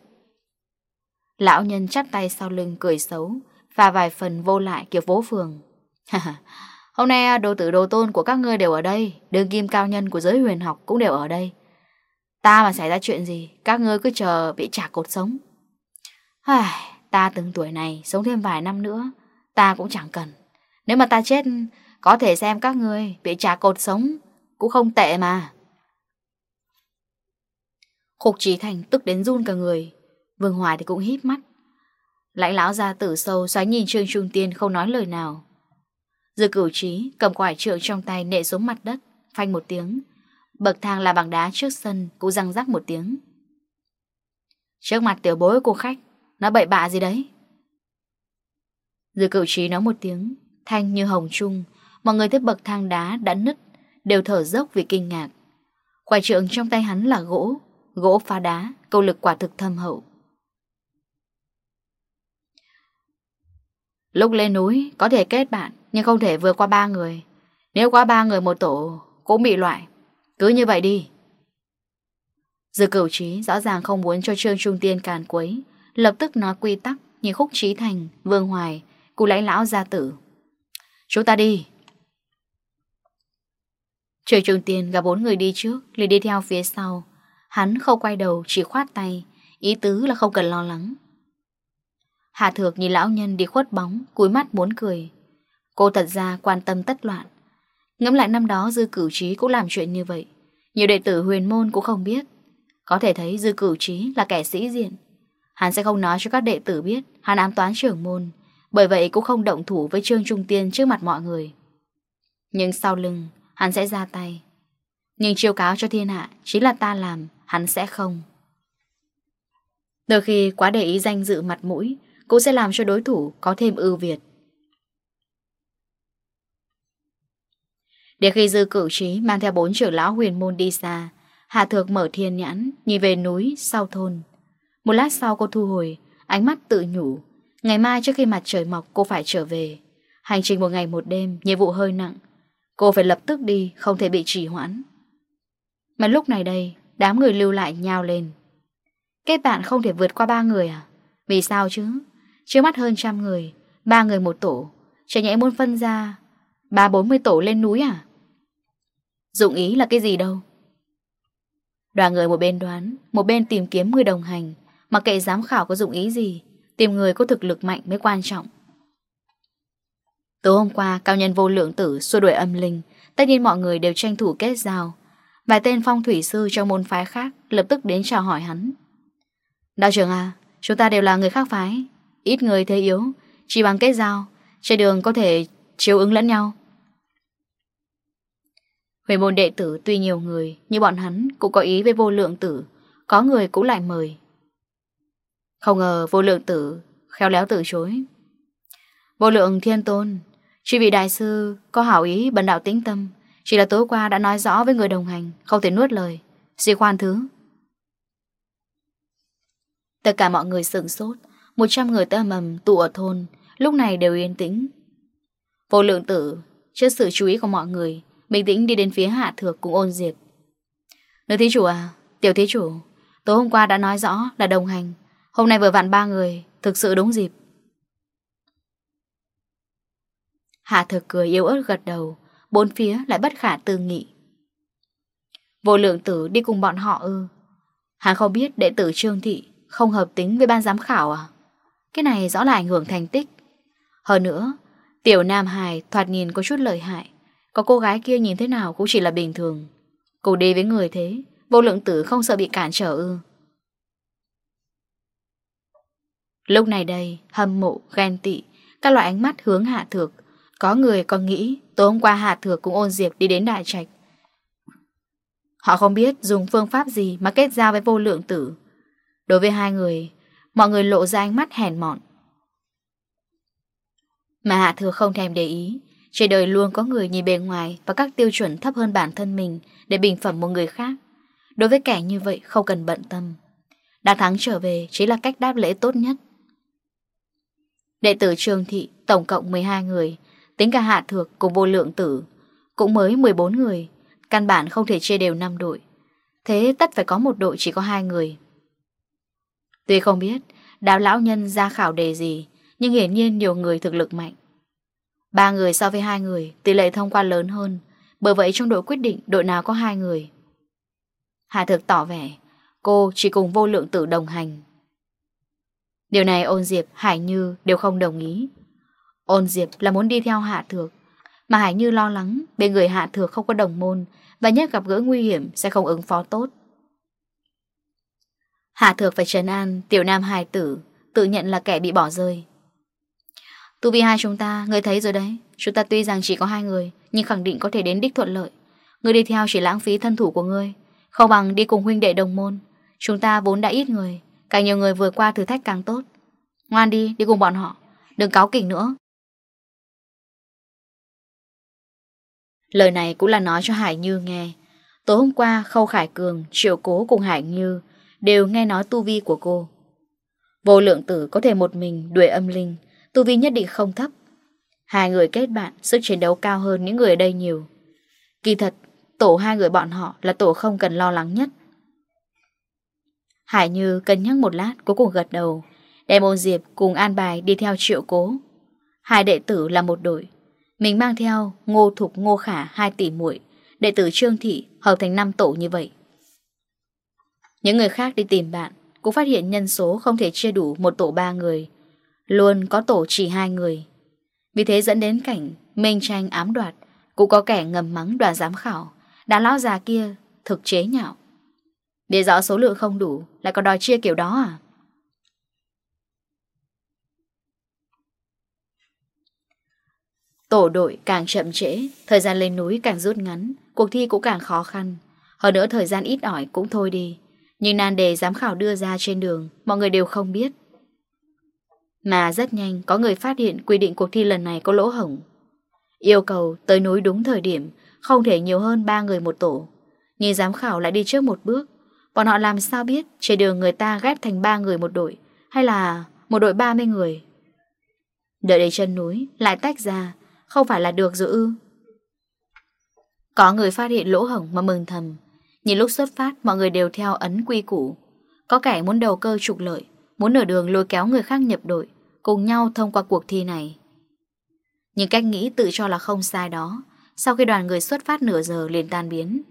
Lão nhân chắp tay sau lưng cười xấu, Và vài phần vô lại kiểu vỗ phường. Hôm nay à, đồ tử đồ tôn của các ngươi đều ở đây. Đường kim cao nhân của giới huyền học cũng đều ở đây. Ta mà xảy ra chuyện gì Các ngươi cứ chờ bị trả cột sống. Ai, Ta từng tuổi này sống thêm vài năm nữa Ta cũng chẳng cần. Nếu mà ta chết Có thể xem các ngươi bị trả cột sống Cũng không tệ mà. Khục trí thành tức đến run cả người Vương Hoài thì cũng hít mắt. Lãnh lão ra tử sâu xoáy nhìn Trương Trung Tiên không nói lời nào. Dư cửu trí cầm quả trượng trong tay nệ xuống mặt đất, phanh một tiếng. Bậc thang là bằng đá trước sân cũng răng rắc một tiếng. Trước mặt tiểu bối của khách, nó bậy bạ gì đấy? Dư cửu trí nói một tiếng, thanh như hồng trung, mọi người thấy bậc thang đá đã nứt, đều thở dốc vì kinh ngạc. Quả trượng trong tay hắn là gỗ, gỗ phá đá, câu lực quả thực thâm hậu. Lúc lên núi có thể kết bạn nhưng không thể vượt qua ba người. Nếu qua ba người một tổ Cũng bị loại. Cứ như vậy đi. Dư cửu trí rõ ràng không muốn cho Trương Trung Tiên càn quấy. Lập tức nói quy tắc Nhìn khúc trí thành, vương hoài Cụ lãnh lão gia tử. Chúng ta đi. Trương Trung Tiên gặp bốn người đi trước liền đi theo phía sau. Hắn không quay đầu chỉ khoát tay. Ý tứ là không cần lo lắng. Hạ thược nhìn lão nhân đi khuất bóng Cúi mắt muốn cười. Cô thật ra quan tâm tất loạn. Ngẫm lại năm đó dư cử trí cũng làm chuyện như vậy. Nhiều đệ tử huyền môn cũng không biết. Có thể thấy dư cử trí là kẻ sĩ diện. Hắn sẽ không nói cho các đệ tử biết Hắn ám toán trưởng môn, Bởi vậy cũng không động thủ với Trương Trung Tiên trước mặt mọi người. Nhưng sau lưng, Hắn sẽ ra tay. Nhưng chiêu cáo cho thiên hạ Chính là ta làm, Hắn sẽ không. Từ khi quá để ý danh dự mặt mũi, Cũng sẽ làm cho đối thủ có thêm ưu việt. Để khi dư cử trí mang theo bốn trưởng lão huyền môn đi xa, Hạ Thược mở thiên nhãn, nhìn về núi, sau thôn. Một lát sau cô thu hồi, ánh mắt tự nhủ. Ngày mai trước khi mặt trời mọc cô phải trở về. Hành trình một ngày một đêm, nhiệm vụ hơi nặng. Cô phải lập tức đi, không thể bị trì hoãn. Mà lúc này đây, đám người lưu lại nhao lên. Kết bạn không thể vượt qua ba người à? Vì sao chứ? Trước mắt hơn trăm người, ba người một tổ. Chả nhẽ muốn phân ra ba bốn mươi tổ lên núi à? Dụng ý là cái gì đâu? Đoàn người một bên đoán, Một bên tìm kiếm người đồng hành. Mặc kệ giám khảo có dụng ý gì, Tìm người có thực lực mạnh mới quan trọng. Tối hôm qua, Cao nhân vô lượng tử xua đuổi âm linh. Tất nhiên mọi người đều tranh thủ kết giao. Vài tên phong thủy sư trong môn phái khác Lập tức đến chào hỏi hắn. Đạo trưởng à Chúng ta đều là người khác phái. Ít người thế yếu, Chỉ bằng kết giao, Trên đường có thể chiếu ứng lẫn nhau. Huyền môn đệ tử tuy nhiều người, nhưng bọn hắn cũng có ý với vô lượng tử, có người cũng lại mời. Không ngờ vô lượng tử khéo léo từ chối. Vô lượng thiên tôn, chỉ vị đại sư có hảo ý bần đạo tĩnh tâm, chỉ là tối qua đã nói rõ với người đồng hành, không thể nuốt lời, xin khoan thứ. Tất cả mọi người sửng sốt, 100 người ta mầm tụ ở thôn, lúc này đều yên tĩnh. Vô lượng tử, trước sự chú ý của mọi người, Minh Tĩnh đi đến phía Hạ Thược cùng ôn diệp. Nữ thí chủ à Tiểu thí chủ, Tối hôm qua đã nói rõ là đồng hành. Hôm nay vừa vặn ba người, Thực sự đúng dịp. Hạ Thược cười yếu ớt gật đầu, Bốn phía lại bất khả tư nghị. Vô lượng tử đi cùng bọn họ ư? Hắn không biết đệ tử Trương Thị Không hợp tính với ban giám khảo à? Cái này rõ là ảnh hưởng thành tích. Hơn nữa, Tiểu Nam Hải thoạt nhìn có chút lợi hại. Có cô gái kia nhìn thế nào cũng chỉ là bình thường. Cô đi với người thế Vô lượng tử không sợ bị cản trở ư. Lúc này đây Hâm mộ, ghen tị Các loại ánh mắt hướng hạ thược. Có người còn nghĩ Tối hôm qua hạ thược cũng ôn diệp đi đến đại trạch. Họ không biết dùng phương pháp gì Mà kết giao với vô lượng tử. Đối với hai người Mọi người lộ ra ánh mắt hèn mọn. Mà hạ thược không thèm để ý trên đời luôn có người nhìn bề ngoài và các tiêu chuẩn thấp hơn bản thân mình để bình phẩm một người khác. Đối với kẻ như vậy không cần bận tâm. Đã thắng trở về chỉ là cách đáp lễ tốt nhất. Đệ tử trường thị tổng cộng 12 người, tính cả hạ thược cùng vô lượng tử, cũng mới 14 người, căn bản không thể chia đều 5 đội. Thế tất phải có một đội chỉ có hai người. Tuy không biết đào lão nhân ra khảo đề gì, nhưng hiển nhiên nhiều người thực lực mạnh. Ba người so với hai người, tỷ lệ thông qua lớn hơn. Bởi vậy trong đội quyết định đội nào có hai người. Hà Thực tỏ vẻ, cô chỉ cùng vô lượng tử đồng hành. Điều này ôn Diệp, Hải Như đều không đồng ý. Ôn Diệp là muốn đi theo Hạ Thược, mà Hải Như lo lắng bên người Hạ Thược không có đồng môn và nhất gặp gỡ nguy hiểm sẽ không ứng phó tốt. Hạ Thược phải trấn an tiểu nam hài tử, tự nhận là kẻ bị bỏ rơi. Tu vi hai chúng ta, người thấy rồi đấy. Chúng ta tuy rằng chỉ có hai người Nhưng khẳng định có thể đến đích thuận lợi. Người đi theo chỉ lãng phí thân thủ của ngươi Không bằng đi cùng huynh đệ đồng môn. Chúng ta vốn đã ít người Càng nhiều người vượt qua thử thách càng tốt. Ngoan đi, đi cùng bọn họ Đừng cáo kỉnh nữa. Lời này cũng là nói cho Hải Như nghe. Tối hôm qua Khâu Khải Cường, Triệu Cố cùng Hải Như Đều nghe nói tu vi của cô. Vô lượng tử có thể một mình đuổi âm linh Tu vi nhất định không thấp. Hai người kết bạn, Sức chiến đấu cao hơn những người ở đây nhiều. Kỳ thật, Tổ hai người bọn họ là tổ không cần lo lắng nhất. Hải Như cân nhắc một lát, Cuối cùng gật đầu. Đem ôn diệp cùng an bài đi theo triệu cố. Hai đệ tử là một đội. Mình mang theo ngô thục, ngô khả Hai tỷ muội. Đệ tử Trương Thị hợp thành năm tổ như vậy. Những người khác đi tìm bạn, Cũng phát hiện nhân số không thể chia đủ một tổ ba người. Luôn có tổ chỉ hai người Vì thế dẫn đến cảnh Minh tranh ám đoạt Cũng có kẻ ngầm mắng đoàn giám khảo Đàn lão già kia thực chế nhạo Để rõ số lượng không đủ Lại còn đòi chia kiểu đó à Tổ đội càng chậm trễ, thời gian lên núi càng rút ngắn, cuộc thi cũng càng khó khăn. Hơn nữa thời gian ít ỏi cũng thôi đi. Nhưng nan đề giám khảo đưa ra trên đường, mọi người đều không biết. Mà rất nhanh có người phát hiện quy định cuộc thi lần này có lỗ hổng. Yêu cầu tới núi đúng thời điểm, không thể nhiều hơn 3 người một tổ. Nhưng giám khảo lại đi trước một bước. Bọn họ làm sao biết trên đường người ta ghép thành 3 người một đội, hay là một đội 30 người. Đợi đến chân núi, lại tách ra, không phải là được rồi ư. Có người phát hiện lỗ hổng mà mừng thầm. Nhìn lúc xuất phát, mọi người đều theo ấn quy củ. Có kẻ muốn đầu cơ trục lợi, muốn nửa đường lôi kéo người khác nhập đội cùng nhau thông qua cuộc thi này. Những cách nghĩ tự cho là không sai đó, sau khi đoàn người xuất phát nửa giờ liền tan biến.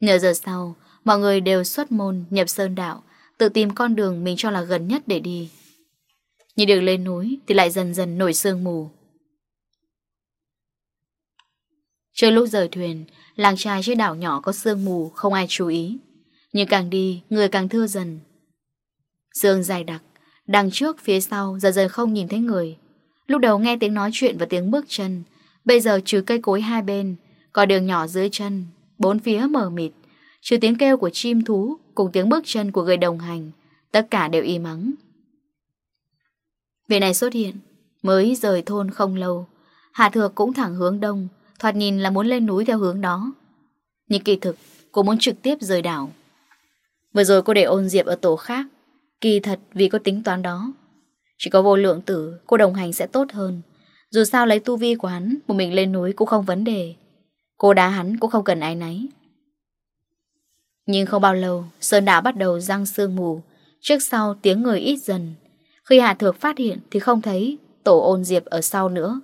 Nửa giờ sau, mọi người đều xuất môn, nhập sơn đạo, tự tìm con đường mình cho là gần nhất để đi. Nhưng đường lên núi thì lại dần dần nổi sương mù. Trước lúc rời thuyền, làng trai trên đảo nhỏ có sương mù không ai chú ý. Nhưng càng đi, người càng thưa dần. Sương dài đặc, Đằng trước, phía sau, dần dần không nhìn thấy người. Lúc đầu nghe tiếng nói chuyện và tiếng bước chân. Bây giờ trừ cây cối hai bên, có đường nhỏ dưới chân, bốn phía mờ mịt. Trừ tiếng kêu của chim thú cùng tiếng bước chân của người đồng hành. Tất cả đều im mắng. Về này xuất hiện, mới rời thôn không lâu. Hạ Thược cũng thẳng hướng đông, thoạt nhìn là muốn lên núi theo hướng đó. Nhưng kỳ thực, cô muốn trực tiếp rời đảo. Vừa rồi cô để ôn diệp ở tổ khác, Kỳ thật vì có tính toán đó. Chỉ có vô lượng tử, cô đồng hành sẽ tốt hơn. Dù sao lấy tu vi của hắn, Một mình lên núi cũng không vấn đề. Cô đá hắn cũng không cần ai nấy Nhưng không bao lâu, Sơn đạo bắt đầu răng sương mù. Trước sau tiếng người ít dần. Khi Hạ Thược phát hiện thì không thấy Tổ ôn diệp ở sau nữa.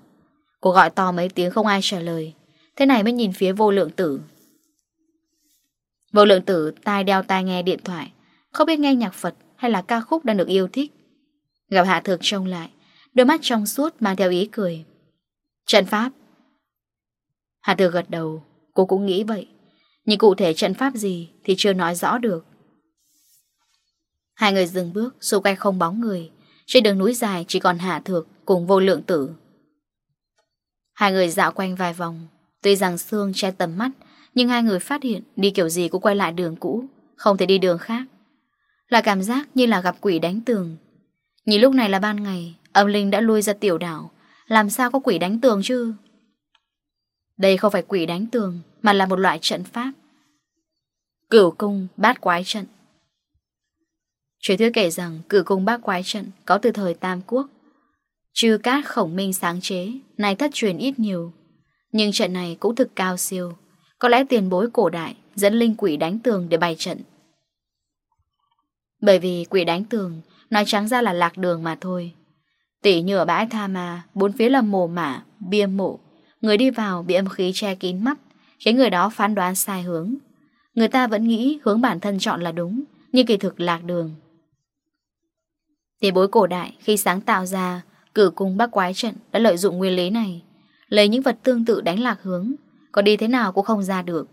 Cô gọi to mấy tiếng không ai trả lời. Thế này mới nhìn phía vô lượng tử. Vô lượng tử tai đeo tai nghe điện thoại. Không biết nghe nhạc Phật hay là ca khúc đang được yêu thích. Gặp Hạ Thược trông lại, đôi mắt trong suốt mang theo ý cười. Trận pháp. Hạ Thược gật đầu, cô cũng nghĩ vậy. Nhưng cụ thể trận pháp gì thì chưa nói rõ được. Hai người dừng bước, xung quanh không bóng người. Trên đường núi dài chỉ còn Hạ Thược cùng vô lượng tử. Hai người dạo quanh vài vòng. Tuy rằng xương che tầm mắt, nhưng hai người phát hiện đi kiểu gì cũng quay lại đường cũ, không thể đi đường khác. Là cảm giác như là gặp quỷ đánh tường. Nhìn lúc này là ban ngày, Âm linh đã lui ra tiểu đảo. Làm sao có quỷ đánh tường chứ? Đây không phải quỷ đánh tường, Mà là một loại trận pháp. Cửu cung bát quái trận. Truyền thuyết kể rằng cửu cung bát quái trận Có từ thời Tam Quốc. Trừ các khổng minh sáng chế Này thất truyền ít nhiều. Nhưng trận này cũng thực cao siêu. Có lẽ tiền bối cổ đại Dẫn linh quỷ đánh tường để bày trận. Bởi vì quỷ đánh tường Nói trắng ra là lạc đường mà thôi. Tỉ như ở bãi Tha Ma Bốn phía là mồ mả, bia mộ. Người đi vào bị âm khí che kín mắt Khiến người đó phán đoán sai hướng. Người ta vẫn nghĩ hướng bản thân chọn là đúng Nhưng kỳ thực lạc đường. Tiền bối cổ đại khi sáng tạo ra Cử cung bác quái trận đã lợi dụng nguyên lý này Lấy những vật tương tự đánh lạc hướng Có đi thế nào cũng không ra được.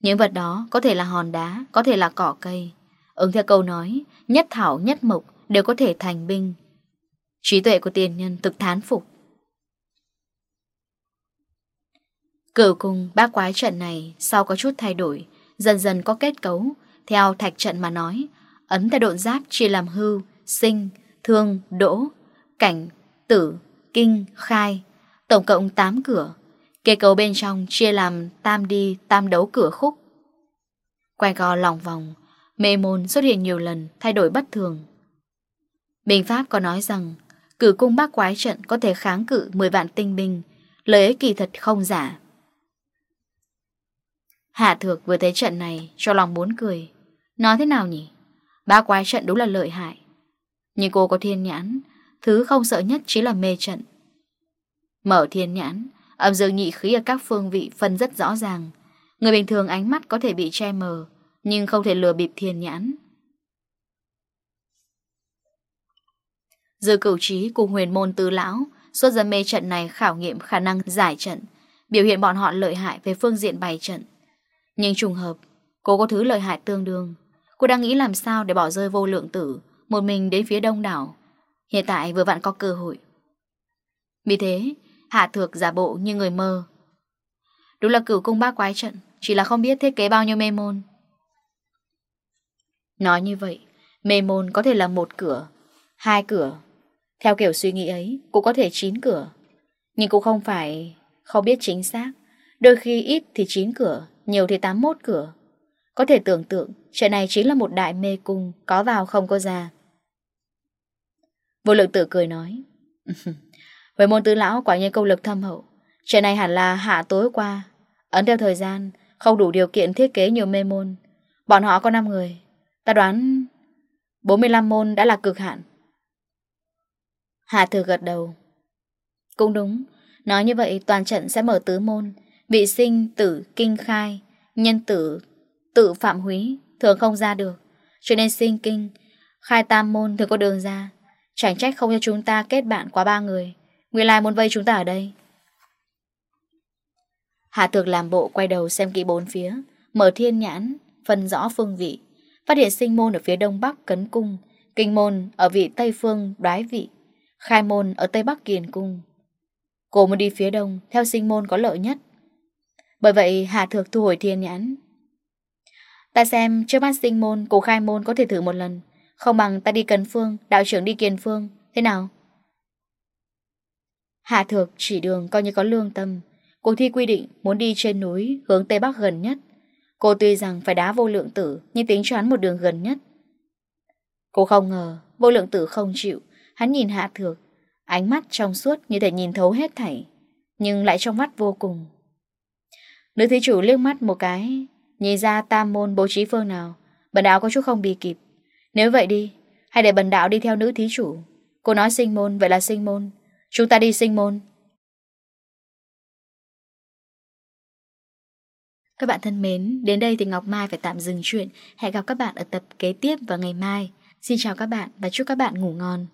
Những vật đó có thể là hòn đá Có thể là cỏ cây Ứng theo câu nói, nhất thảo nhất mộc đều có thể thành binh. Trí tuệ của tiền nhân thực thán phục. Cửu cung ba quái trận này sau có chút thay đổi, dần dần có kết cấu. Theo thạch trận mà nói, ấn tại độn giáp chia làm hư, sinh, thương, đỗ, cảnh, tử, kinh, khai, tổng cộng 8 cửa. Kê cầu bên trong chia làm tam đi, tam đấu cửa khúc. Quay gò lòng vòng, Mê môn xuất hiện nhiều lần, thay đổi bất thường. Bình Pháp có nói rằng, cử cung bác quái trận có thể kháng cự 10 vạn tinh binh, lời ấy kỳ thật không giả. Hạ thược vừa thấy trận này, cho lòng muốn cười. Nói thế nào nhỉ? Bác quái trận đúng là lợi hại. Nhưng cô có thiên nhãn, thứ không sợ nhất chỉ là mê trận. Mở thiên nhãn, âm dương nhị khí ở các phương vị phân rất rõ ràng. Người bình thường ánh mắt có thể bị che mờ, nhưng không thể lừa bịp thiên nhãn. Dư cửu trí cùng huyền môn tứ lão xuất dân mê trận này khảo nghiệm khả năng giải trận, Biểu hiện bọn họ lợi hại về phương diện bày trận. Nhưng trùng hợp, Cô có thứ lợi hại tương đương. Cô đang nghĩ làm sao để bỏ rơi vô lượng tử, Một mình đến phía đông đảo. Hiện tại vừa vặn có cơ hội. Vì thế, Hạ thược giả bộ như người mơ. Đúng là cửu cung ba quái trận, Chỉ là không biết thiết kế bao nhiêu mê môn. Nói như vậy, mê môn có thể là một cửa, hai cửa. Theo kiểu suy nghĩ ấy, cũng có thể chín cửa. Nhưng cũng không phải không biết chính xác. Đôi khi ít thì chín cửa, nhiều thì 81 cửa. Có thể tưởng tượng, chuyện này chính là một đại mê cung, có vào không có ra. Vô lực tử cười nói. Với môn tứ lão quả nhiên công lực thâm hậu. Chuyện này hẳn là hạ tối qua. Ấn theo thời gian, không đủ điều kiện thiết kế nhiều mê môn. Bọn họ có 5 người, Ta đoán 45 môn đã là cực hạn. Hà Thừa gật đầu. Cũng đúng, nói như vậy toàn trận sẽ mở tứ môn, vị sinh, tử, kinh khai, nhân tử, tự phạm húy, thường không ra được. Cho nên sinh kinh, khai tam môn thường có đường ra. Chẳng trách không cho chúng ta kết bạn quá ba người. Nguyên lai muốn vây chúng ta ở đây. Hạ Thược làm bộ quay đầu xem kỹ bốn phía, mở thiên nhãn, phân rõ phương vị. Phát hiện sinh môn ở phía đông bắc Cấn Cung, kinh môn ở vị Tây Phương Đoái Vị, khai môn ở Tây Bắc Kiền Cung. Cô muốn đi phía đông, theo sinh môn có lợi nhất. Bởi vậy Hà Thược thu hồi thiên nhãn. Ta xem trước mắt sinh môn, cổ khai môn có thể thử một lần. Không bằng ta đi cấn Phương, đạo trưởng đi Kiền Phương, thế nào? Hạ thược chỉ đường coi như có lương tâm Cuộc thi quy định muốn đi trên núi hướng Tây Bắc gần nhất Cô tuy rằng phải đá vô lượng tử, Nhưng tính choán một đường gần nhất. Cô không ngờ, Vô lượng tử không chịu, Hắn nhìn hạ thược, Ánh mắt trong suốt như thể nhìn thấu hết thảy, Nhưng lại trong mắt vô cùng. Nữ thí chủ liếc mắt một cái, Nhìn ra tam môn bố trí phương nào, Bần đạo có chút không bị kịp. Nếu vậy đi, Hãy để bần đạo đi theo nữ thí chủ. Cô nói sinh môn, vậy là sinh môn. Chúng ta đi sinh môn. Các bạn thân mến, đến đây thì Ngọc Mai phải tạm dừng chuyện. Hẹn gặp các bạn ở tập kế tiếp vào ngày mai. Xin chào các bạn và chúc các bạn ngủ ngon.